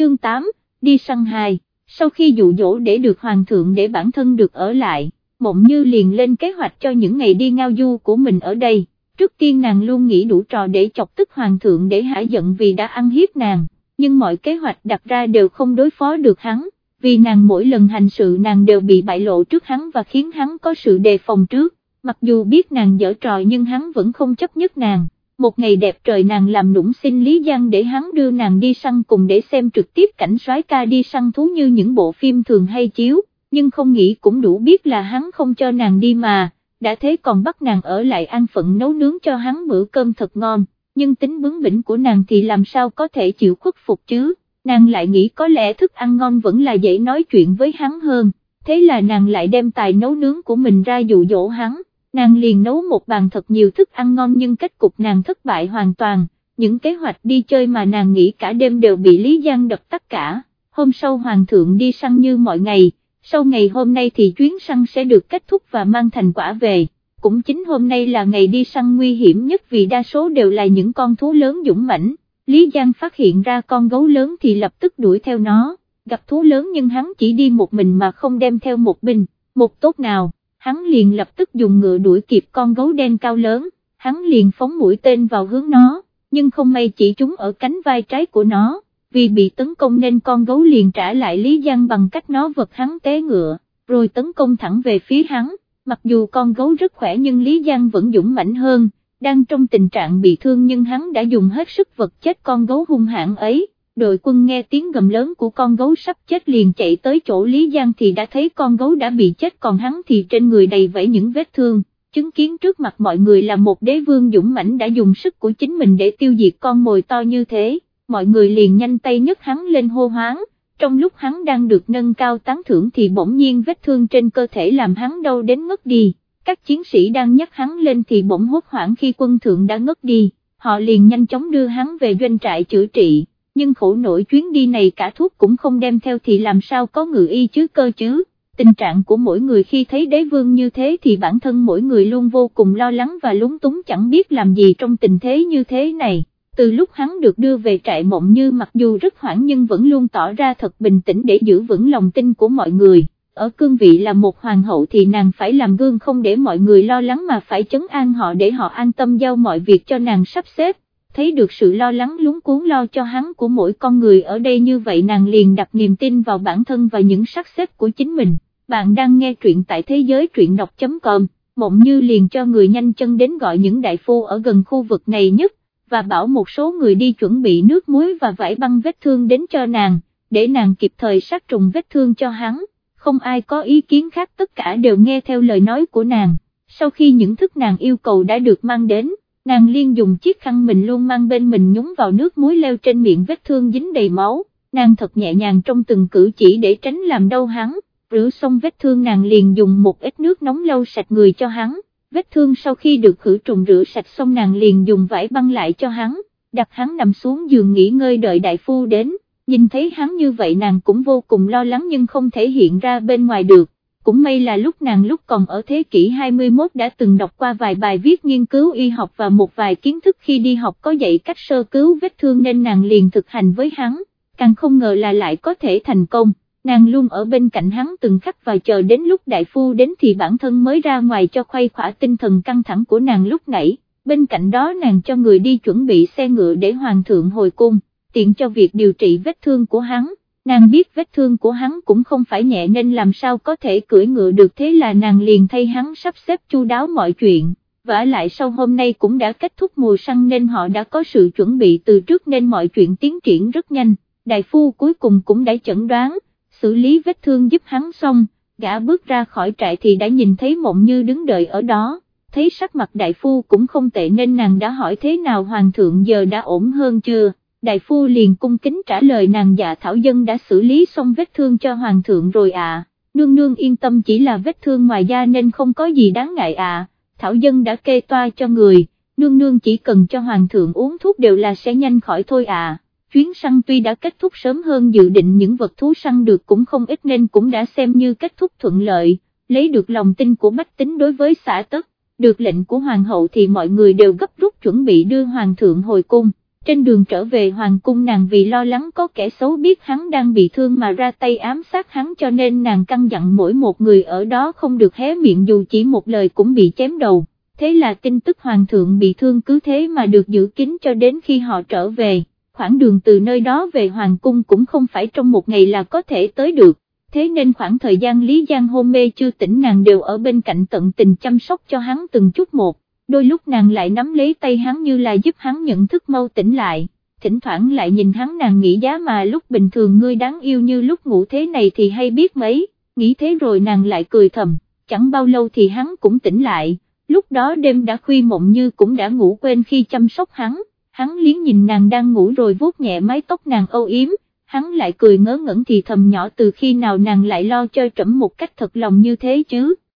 chương 8, đi săn hài, sau khi dụ dỗ để được hoàng thượng để bản thân được ở lại, mộng như liền lên kế hoạch cho những ngày đi ngao du của mình ở đây, trước tiên nàng luôn nghĩ đủ trò để chọc tức hoàng thượng để hả giận vì đã ăn hiếp nàng, nhưng mọi kế hoạch đặt ra đều không đối phó được hắn, vì nàng mỗi lần hành sự nàng đều bị bại lộ trước hắn và khiến hắn có sự đề phòng trước, mặc dù biết nàng dở trò nhưng hắn vẫn không chấp nhất nàng một ngày đẹp trời nàng làm nũng xin Lý Giang để hắn đưa nàng đi săn cùng để xem trực tiếp cảnh soái ca đi săn thú như những bộ phim thường hay chiếu, nhưng không nghĩ cũng đủ biết là hắn không cho nàng đi mà, đã thế còn bắt nàng ở lại an phận nấu nướng cho hắn bữa cơm thật ngon, nhưng tính bướng bỉnh của nàng thì làm sao có thể chịu khuất phục chứ, nàng lại nghĩ có lẽ thức ăn ngon vẫn là dễ nói chuyện với hắn hơn, thế là nàng lại đem tài nấu nướng của mình ra dụ dỗ hắn nàng liền nấu một bàn thật nhiều thức ăn ngon nhưng kết cục nàng thất bại hoàn toàn, những kế hoạch đi chơi mà nàng nghĩ cả đêm đều bị Lý Giang đập tất cả, hôm sau hoàng thượng đi săn như mọi ngày, sau ngày hôm nay thì chuyến săn sẽ được kết thúc và mang thành quả về. Cũng chính hôm nay là ngày đi săn nguy hiểm nhất vì đa số đều là những con thú lớn dũng mãnh. Lý Giang phát hiện ra con gấu lớn thì lập tức đuổi theo nó, gặp thú lớn nhưng hắn chỉ đi một mình mà không đem theo một binh, một tốt nào hắn liền lập tức dùng ngựa đuổi kịp con gấu đen cao lớn, hắn liền phóng mũi tên vào hướng nó, nhưng không may chỉ trúng ở cánh vai trái của nó, vì bị tấn công nên con gấu liền trả lại Lý Giang bằng cách nó vật hắn té ngựa, rồi tấn công thẳng về phía hắn, mặc dù con gấu rất khỏe nhưng Lý Giang vẫn dũng mãnh hơn, đang trong tình trạng bị thương nhưng hắn đã dùng hết sức vật chết con gấu hung hãn ấy, đội quân nghe tiếng gầm lớn của con gấu sắp chết liền chạy tới chỗ Lý Giang thì đã thấy con gấu đã bị chết còn hắn thì trên người đầy vẫy những vết thương, chứng kiến trước mặt mọi người là một đế vương dũng mãnh đã dùng sức của chính mình để tiêu diệt con mồi to như thế, mọi người liền nhanh tay nhấc hắn lên hô hoáng, trong lúc hắn đang được nâng cao tán thưởng thì bỗng nhiên vết thương trên cơ thể làm hắn đau đến ngất đi, các chiến sĩ đang nhấc hắn lên thì bỗng hốt hoảng khi quân thượng đã ngất đi, họ liền nhanh chóng đưa hắn về doanh trại chữa trị nhưng khổ nổi chuyến đi này cả thuốc cũng không đem theo thì làm sao có ngự y chứ cơ chứ. Tình trạng của mỗi người khi thấy đế vương như thế thì bản thân mỗi người luôn vô cùng lo lắng và lúng túng chẳng biết làm gì trong tình thế như thế này. Từ lúc hắn được đưa về trại mộng như mặc dù rất hoảng nhưng vẫn luôn tỏ ra thật bình tĩnh để giữ vững lòng tin của mọi người. Ở cương vị là một hoàng hậu thì nàng phải làm gương không để mọi người lo lắng mà phải chấn an họ để họ an tâm giao mọi việc cho nàng sắp xếp thấy được sự lo lắng lúng cuốn lo cho hắn của mỗi con người ở đây như vậy nàng liền đặt niềm tin vào bản thân và những sắp xếp của chính mình. Bạn đang nghe truyện tại thế giới truyện đọc.com, mộng như liền cho người nhanh chân đến gọi những đại phu ở gần khu vực này nhất, và bảo một số người đi chuẩn bị nước muối và vải băng vết thương đến cho nàng, để nàng kịp thời sát trùng vết thương cho hắn, không ai có ý kiến khác tất cả đều nghe theo lời nói của nàng, sau khi những thức nàng yêu cầu đã được mang đến nàng liên dùng chiếc khăn mình luôn mang bên mình nhúng vào nước muối leo trên miệng vết thương dính đầy máu, nàng thật nhẹ nhàng trong từng cử chỉ để tránh làm đau hắn, rửa xong vết thương nàng liền dùng một ít nước nóng lau sạch người cho hắn, vết thương sau khi được khử trùng rửa sạch xong nàng liền dùng vải băng lại cho hắn, đặt hắn nằm xuống giường nghỉ ngơi đợi đại phu đến, nhìn thấy hắn như vậy nàng cũng vô cùng lo lắng nhưng không thể hiện ra bên ngoài được cũng may là lúc nàng lúc còn ở thế kỷ 21 đã từng đọc qua vài bài viết nghiên cứu y học và một vài kiến thức khi đi học có dạy cách sơ cứu vết thương nên nàng liền thực hành với hắn, càng không ngờ là lại có thể thành công, nàng luôn ở bên cạnh hắn từng khắc và chờ đến lúc đại phu đến thì bản thân mới ra ngoài cho khuây khỏa tinh thần căng thẳng của nàng lúc nãy, bên cạnh đó nàng cho người đi chuẩn bị xe ngựa để hoàng thượng hồi cung, tiện cho việc điều trị vết thương của hắn nàng biết vết thương của hắn cũng không phải nhẹ nên làm sao có thể cưỡi ngựa được thế là nàng liền thay hắn sắp xếp chu đáo mọi chuyện, vả lại sau hôm nay cũng đã kết thúc mùa săn nên họ đã có sự chuẩn bị từ trước nên mọi chuyện tiến triển rất nhanh, đại phu cuối cùng cũng đã chẩn đoán, xử lý vết thương giúp hắn xong, gã bước ra khỏi trại thì đã nhìn thấy mộng như đứng đợi ở đó. Thấy sắc mặt đại phu cũng không tệ nên nàng đã hỏi thế nào hoàng thượng giờ đã ổn hơn chưa, đại phu liền cung kính trả lời nàng dạ thảo dân đã xử lý xong vết thương cho hoàng thượng rồi à, nương nương yên tâm chỉ là vết thương ngoài da nên không có gì đáng ngại à, thảo dân đã kê toa cho người, nương nương chỉ cần cho hoàng thượng uống thuốc đều là sẽ nhanh khỏi thôi à. Chuyến săn tuy đã kết thúc sớm hơn dự định những vật thú săn được cũng không ít nên cũng đã xem như kết thúc thuận lợi, lấy được lòng tin của bách tính đối với xã tất, được lệnh của hoàng hậu thì mọi người đều gấp rút chuẩn bị đưa hoàng thượng hồi cung trên đường trở về hoàng cung nàng vì lo lắng có kẻ xấu biết hắn đang bị thương mà ra tay ám sát hắn cho nên nàng căn dặn mỗi một người ở đó không được hé miệng dù chỉ một lời cũng bị chém đầu, thế là tin tức hoàng thượng bị thương cứ thế mà được giữ kín cho đến khi họ trở về, khoảng đường từ nơi đó về hoàng cung cũng không phải trong một ngày là có thể tới được. Thế nên khoảng thời gian Lý Giang hôn mê chưa tỉnh nàng đều ở bên cạnh tận tình chăm sóc cho hắn từng chút một đôi lúc nàng lại nắm lấy tay hắn như là giúp hắn nhận thức mau tỉnh lại, thỉnh thoảng lại nhìn hắn nàng nghĩ giá mà lúc bình thường ngươi đáng yêu như lúc ngủ thế này thì hay biết mấy, nghĩ thế rồi nàng lại cười thầm, chẳng bao lâu thì hắn cũng tỉnh lại, lúc đó đêm đã khuya mộng như cũng đã ngủ quên khi chăm sóc hắn, hắn liếng nhìn nàng đang ngủ rồi vuốt nhẹ mái tóc nàng âu yếm, hắn lại cười ngớ ngẩn thì thầm nhỏ từ khi nào nàng lại lo cho trẫm một cách thật lòng như thế chứ.